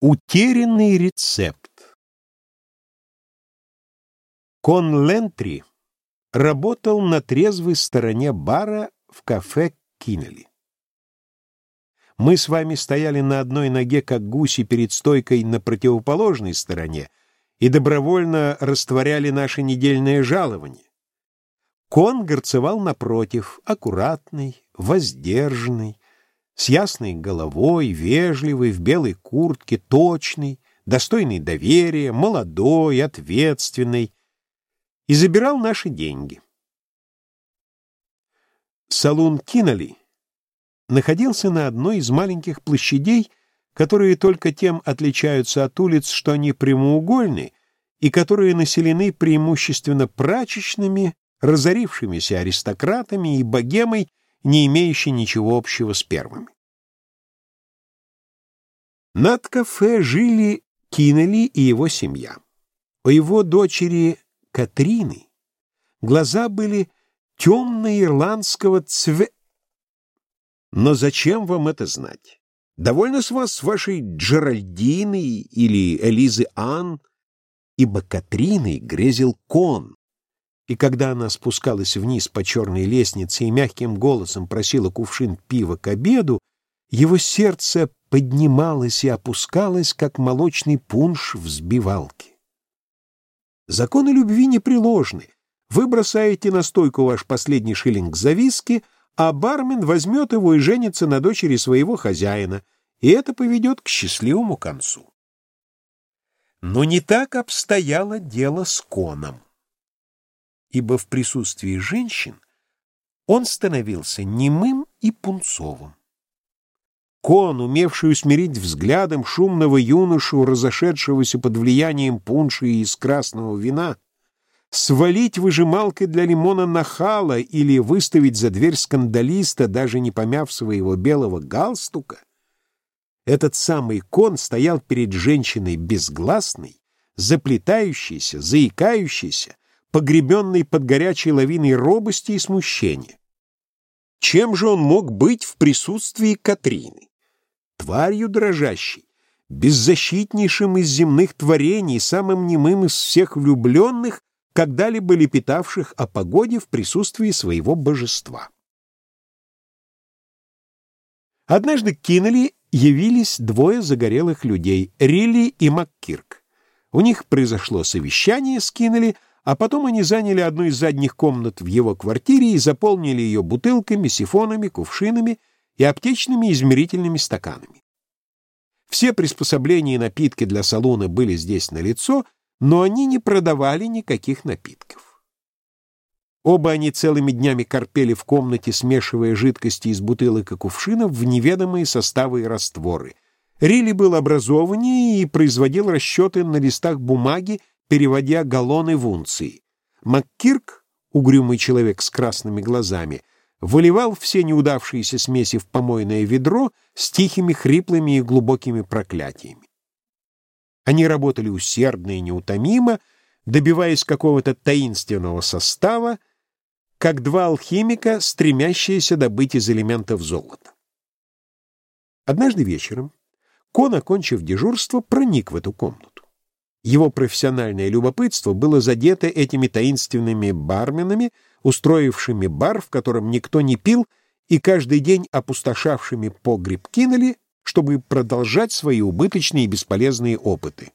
Утерянный рецепт Кон Лентри работал на трезвой стороне бара в кафе Киннелли. Мы с вами стояли на одной ноге, как гуси, перед стойкой на противоположной стороне и добровольно растворяли наше недельное жалование. Кон горцевал напротив, аккуратный, воздержанный, с ясной головой, вежливый, в белой куртке, точный, достойный доверия, молодой, ответственный, и забирал наши деньги. Салун Киноли находился на одной из маленьких площадей, которые только тем отличаются от улиц, что они прямоугольны, и которые населены преимущественно прачечными, разорившимися аристократами и богемой, не имеющий ничего общего с первыми. Над кафе жили Киннелли и его семья. У его дочери Катрины глаза были темно-ирландского цве... Но зачем вам это знать? Довольно с вас вашей Джеральдины или Элизы Ан, ибо Катриной грезил кон, и когда она спускалась вниз по черной лестнице и мягким голосом просила кувшин пива к обеду, его сердце поднималось и опускалось, как молочный пунш в сбивалке. Законы любви непреложны. Вы бросаете на стойку ваш последний шиллинг за виски, а бармен возьмет его и женится на дочери своего хозяина, и это поведет к счастливому концу. Но не так обстояло дело с Коном ибо в присутствии женщин он становился немым и пунцовым. Кон, умевший усмирить взглядом шумного юношу, разошедшегося под влиянием пунша и из красного вина, свалить выжималкой для лимона нахала или выставить за дверь скандалиста, даже не помяв своего белого галстука, этот самый кон стоял перед женщиной безгласной, заплетающейся, заикающейся, погребенный под горячей лавиной робости и смущения. Чем же он мог быть в присутствии Катрины? Тварью дрожащей, беззащитнейшим из земных творений, самым немым из всех влюбленных, когда-либо лепетавших о погоде в присутствии своего божества. Однажды к Киннелли явились двое загорелых людей — Рилли и МакКирк. У них произошло совещание с Киннелли — а потом они заняли одну из задних комнат в его квартире и заполнили ее бутылками, сифонами, кувшинами и аптечными измерительными стаканами. Все приспособления и напитки для салона были здесь налицо, но они не продавали никаких напитков. Оба они целыми днями корпели в комнате, смешивая жидкости из бутылок и кувшинов в неведомые составы и растворы. Рилли был образованнее и производил расчеты на листах бумаги переводя галлоны в унции. МакКирк, угрюмый человек с красными глазами, выливал все неудавшиеся смеси в помойное ведро с тихими, хриплыми и глубокими проклятиями. Они работали усердно и неутомимо, добиваясь какого-то таинственного состава, как два алхимика, стремящиеся добыть из элементов золото. Однажды вечером Кон, окончив дежурство, проник в эту комнату. Его профессиональное любопытство было задето этими таинственными барменами, устроившими бар, в котором никто не пил, и каждый день опустошавшими погреб кинули, чтобы продолжать свои убыточные и бесполезные опыты.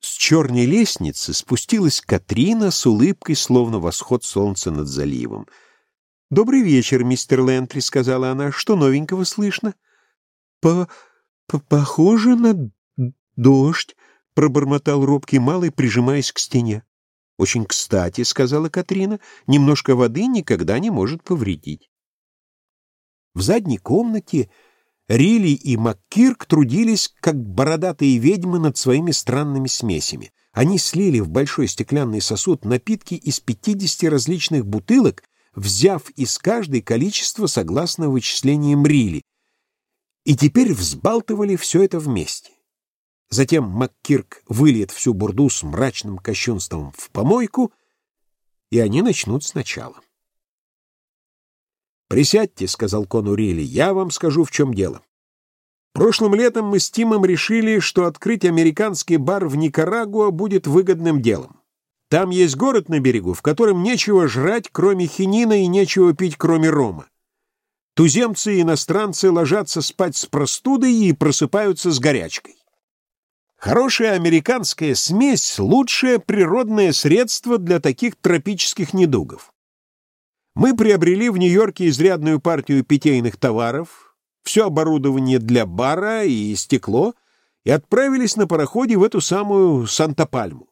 С черной лестницы спустилась Катрина с улыбкой, словно восход солнца над заливом. «Добрый вечер, мистер Лентли», — сказала она. «Что новенького слышно?» «По... по похоже на дождь», — пробормотал робкий малый, прижимаясь к стене. «Очень кстати», — сказала Катрина, — «немножко воды никогда не может повредить». В задней комнате Рилли и МакКирк трудились, как бородатые ведьмы, над своими странными смесями. Они слили в большой стеклянный сосуд напитки из пятидесяти различных бутылок, взяв из каждой количество согласно вычислениям Рилли, и теперь взбалтывали все это вместе. Затем МакКирк выльет всю бурду с мрачным кощунством в помойку, и они начнут сначала. «Присядьте», — сказал Конурили, — «я вам скажу, в чем дело. Прошлым летом мы с Тимом решили, что открыть американский бар в Никарагуа будет выгодным делом. Там есть город на берегу, в котором нечего жрать, кроме хинина, и нечего пить, кроме рома. Туземцы и иностранцы ложатся спать с простудой и просыпаются с горячкой. Хорошая американская смесь — лучшее природное средство для таких тропических недугов. Мы приобрели в Нью-Йорке изрядную партию питейных товаров, все оборудование для бара и стекло, и отправились на пароходе в эту самую Санта-Пальму.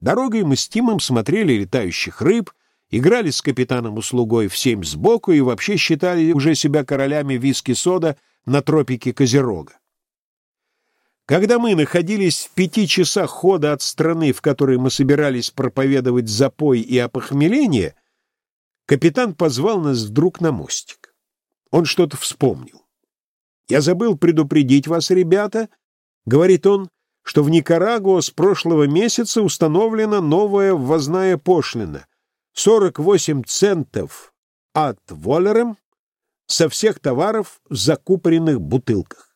Дорогой мы с Тимом смотрели летающих рыб, играли с капитаном-услугой в семь сбоку и вообще считали уже себя королями виски-сода на тропике Козерога. Когда мы находились в пяти часах хода от страны, в которой мы собирались проповедовать запой и опохмеление, Капитан позвал нас вдруг на мостик. Он что-то вспомнил. «Я забыл предупредить вас, ребята», — говорит он, что в Никарагуа с прошлого месяца установлена новая ввозная пошлина — 48 центов от волером со всех товаров в закупоренных бутылках.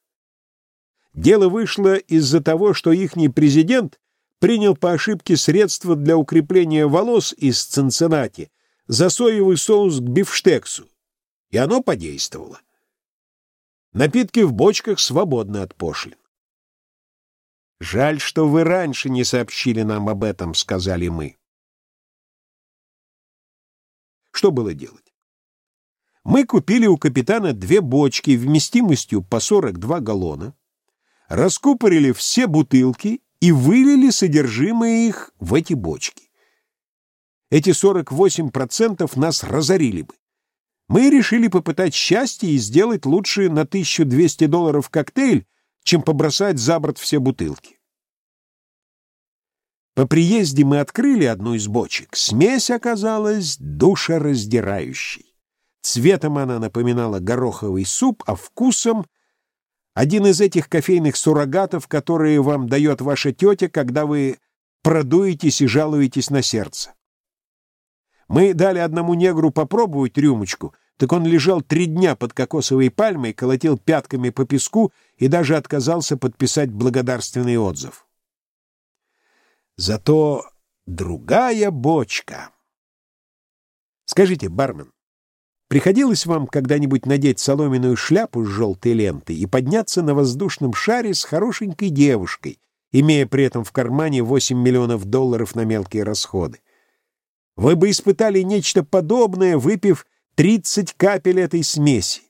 Дело вышло из-за того, что ихний президент принял по ошибке средства для укрепления волос из Цинциннати за соевый соус к бифштексу, и оно подействовало. Напитки в бочках свободны от пошлин. «Жаль, что вы раньше не сообщили нам об этом», — сказали мы. Что было делать? Мы купили у капитана две бочки вместимостью по 42 галлона, раскупорили все бутылки и вылили содержимое их в эти бочки эти 48% нас разорили бы. Мы решили попытать счастье и сделать лучше на 1200 долларов коктейль, чем побросать за борт все бутылки. По приезде мы открыли одну из бочек. Смесь оказалась душераздирающей. Цветом она напоминала гороховый суп, а вкусом — один из этих кофейных суррогатов, которые вам дает ваша тетя, когда вы продуетесь и жалуетесь на сердце. Мы дали одному негру попробовать рюмочку, так он лежал три дня под кокосовой пальмой, колотил пятками по песку и даже отказался подписать благодарственный отзыв. Зато другая бочка. Скажите, бармен, приходилось вам когда-нибудь надеть соломенную шляпу с желтой лентой и подняться на воздушном шаре с хорошенькой девушкой, имея при этом в кармане 8 миллионов долларов на мелкие расходы? Вы бы испытали нечто подобное, выпив 30 капель этой смеси.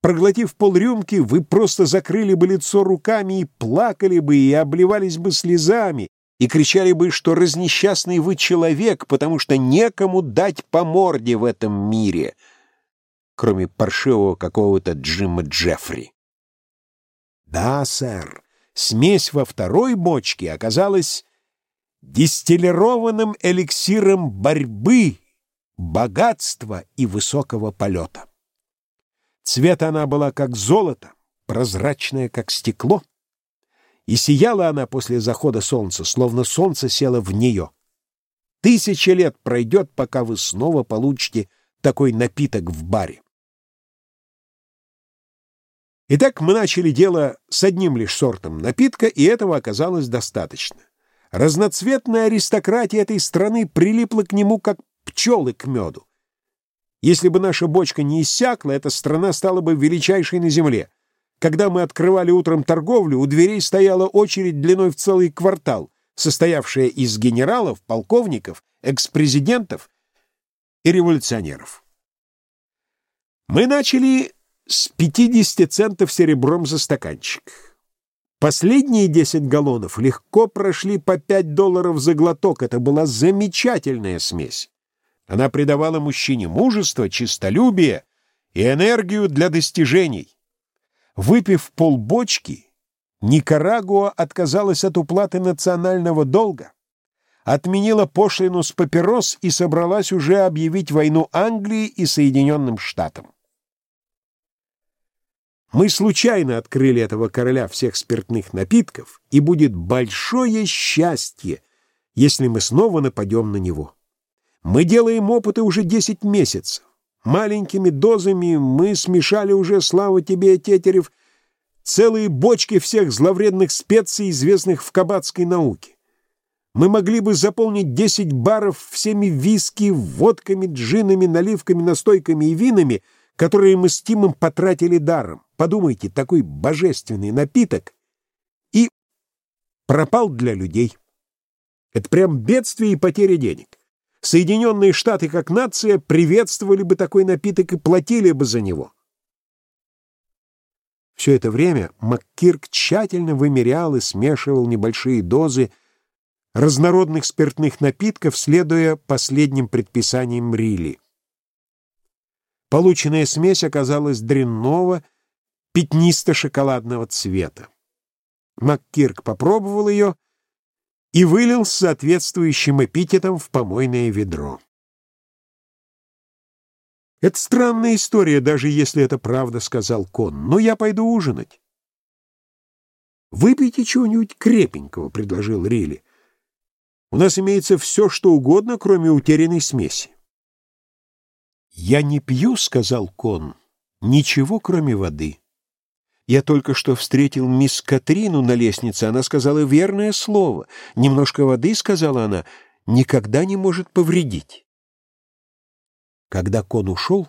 Проглотив полрюмки, вы просто закрыли бы лицо руками и плакали бы, и обливались бы слезами, и кричали бы, что разнесчастный вы человек, потому что некому дать по морде в этом мире, кроме паршивого какого-то Джима Джеффри. Да, сэр, смесь во второй бочке оказалась дистиллированным эликсиром борьбы, богатства и высокого полета. Цвет она была как золото, прозрачная как стекло, и сияла она после захода солнца, словно солнце село в нее. Тысяча лет пройдет, пока вы снова получите такой напиток в баре. Итак, мы начали дело с одним лишь сортом напитка, и этого оказалось достаточно. Разноцветная аристократия этой страны прилипла к нему, как пчелы к меду. Если бы наша бочка не иссякла, эта страна стала бы величайшей на земле. Когда мы открывали утром торговлю, у дверей стояла очередь длиной в целый квартал, состоявшая из генералов, полковников, экс-президентов и революционеров. Мы начали с 50 центов серебром за стаканчик. Последние 10 галлонов легко прошли по 5 долларов за глоток. Это была замечательная смесь. Она придавала мужчине мужество, честолюбие и энергию для достижений. Выпив полбочки, Никарагуа отказалась от уплаты национального долга, отменила пошлину с папирос и собралась уже объявить войну Англии и Соединенным Штатам. Мы случайно открыли этого короля всех спиртных напитков, и будет большое счастье, если мы снова нападем на него. Мы делаем опыты уже 10 месяцев. Маленькими дозами мы смешали уже, слава тебе, Тетерев, целые бочки всех зловредных специй, известных в кабацкой науке. Мы могли бы заполнить 10 баров всеми виски, водками, джинами, наливками, настойками и винами, которые мы с Тимом потратили даром. Подумайте, такой божественный напиток и пропал для людей. Это прям бедствие и потеря денег. Соединенные Штаты как нация приветствовали бы такой напиток и платили бы за него. Все это время МакКирк тщательно вымерял и смешивал небольшие дозы разнородных спиртных напитков, следуя последним предписаниям Рилли. Полученная смесь оказалась дрянного, пятнисто-шоколадного цвета. МакКирк попробовал ее и вылил с соответствующим эпитетом в помойное ведро. «Это странная история, даже если это правда», — сказал Кон. «Но я пойду ужинать». «Выпейте чего-нибудь крепенького», — предложил Рилли. «У нас имеется все, что угодно, кроме утерянной смеси». «Я не пью», — сказал Кон, — «ничего, кроме воды». Я только что встретил мисс Катрину на лестнице. Она сказала верное слово. Немножко воды, сказала она, никогда не может повредить. Когда Кон ушел,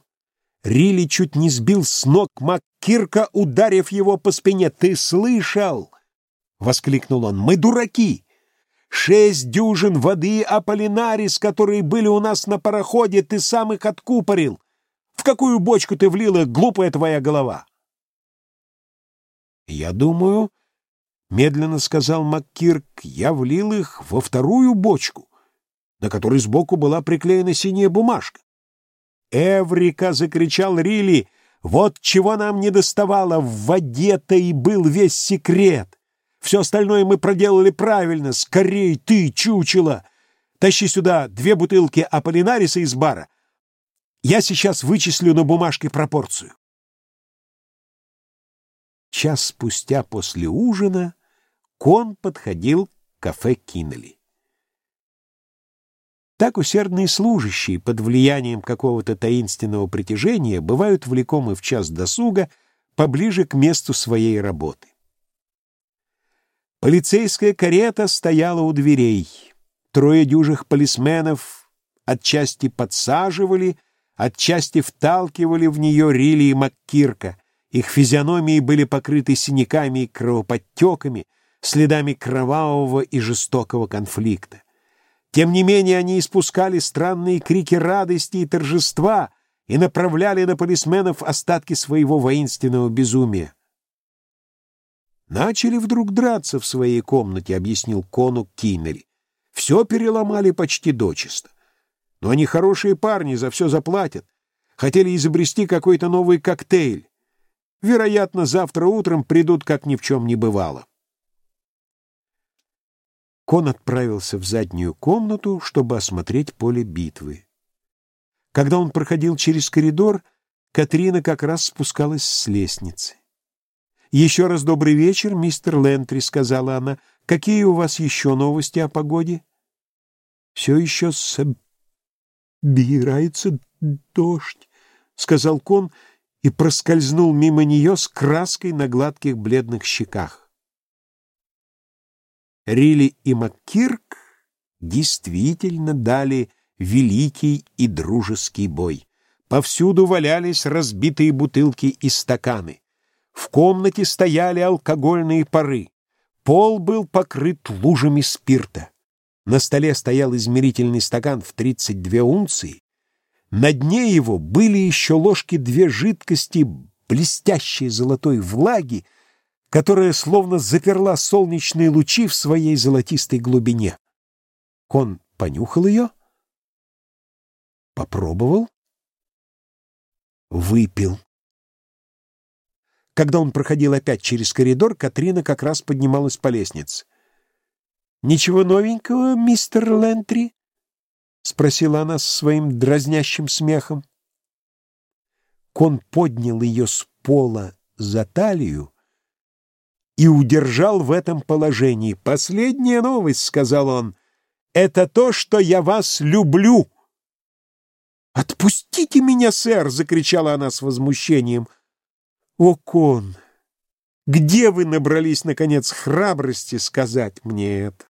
Рилли чуть не сбил с ног МакКирка, ударив его по спине. «Ты слышал?» — воскликнул он. «Мы дураки! Шесть дюжин воды Аполлинарис, которые были у нас на пароходе, ты сам их откупорил. В какую бочку ты влила, глупая твоя голова?» «Я думаю, — медленно сказал МакКирк, — я влил их во вторую бочку, на которой сбоку была приклеена синяя бумажка. «Эврика!» — закричал Рилли. «Вот чего нам не доставало! В воде-то и был весь секрет! Все остальное мы проделали правильно! Скорей ты, чучело! Тащи сюда две бутылки Аполлинариса из бара. Я сейчас вычислю на бумажке пропорцию». Час спустя после ужина Кон подходил к кафе Киннелли. Так усердные служащие под влиянием какого-то таинственного притяжения бывают влекомы в час досуга поближе к месту своей работы. Полицейская карета стояла у дверей. Трое дюжих полисменов отчасти подсаживали, отчасти вталкивали в нее Рилли и Маккирка. Их физиономии были покрыты синяками и кровоподтеками, следами кровавого и жестокого конфликта. Тем не менее они испускали странные крики радости и торжества и направляли на полисменов остатки своего воинственного безумия. «Начали вдруг драться в своей комнате», — объяснил Кону Киннери. «Все переломали почти дочисто. Но они хорошие парни, за все заплатят. Хотели изобрести какой-то новый коктейль. Вероятно, завтра утром придут, как ни в чем не бывало». Кон отправился в заднюю комнату, чтобы осмотреть поле битвы. Когда он проходил через коридор, Катрина как раз спускалась с лестницы. «Еще раз добрый вечер, мистер Лентри», — сказала она. «Какие у вас еще новости о погоде?» «Все еще собирается дождь», — сказал Кон и проскользнул мимо нее с краской на гладких бледных щеках. Рилли и МакКирк действительно дали великий и дружеский бой. Повсюду валялись разбитые бутылки и стаканы. В комнате стояли алкогольные пары. Пол был покрыт лужами спирта. На столе стоял измерительный стакан в 32 унции. На дне его были еще ложки две жидкости, блестящей золотой влаги, которая словно заперла солнечные лучи в своей золотистой глубине. Кон понюхал ее, попробовал, выпил. Когда он проходил опять через коридор, Катрина как раз поднималась по лестнице. «Ничего новенького, мистер Лентри?» — спросила она со своим дразнящим смехом. Кон поднял ее с пола за талию, и удержал в этом положении. «Последняя новость», — сказал он, — «это то, что я вас люблю». «Отпустите меня, сэр!» — закричала она с возмущением. «О, кон! Где вы набрались, наконец, храбрости сказать мне это?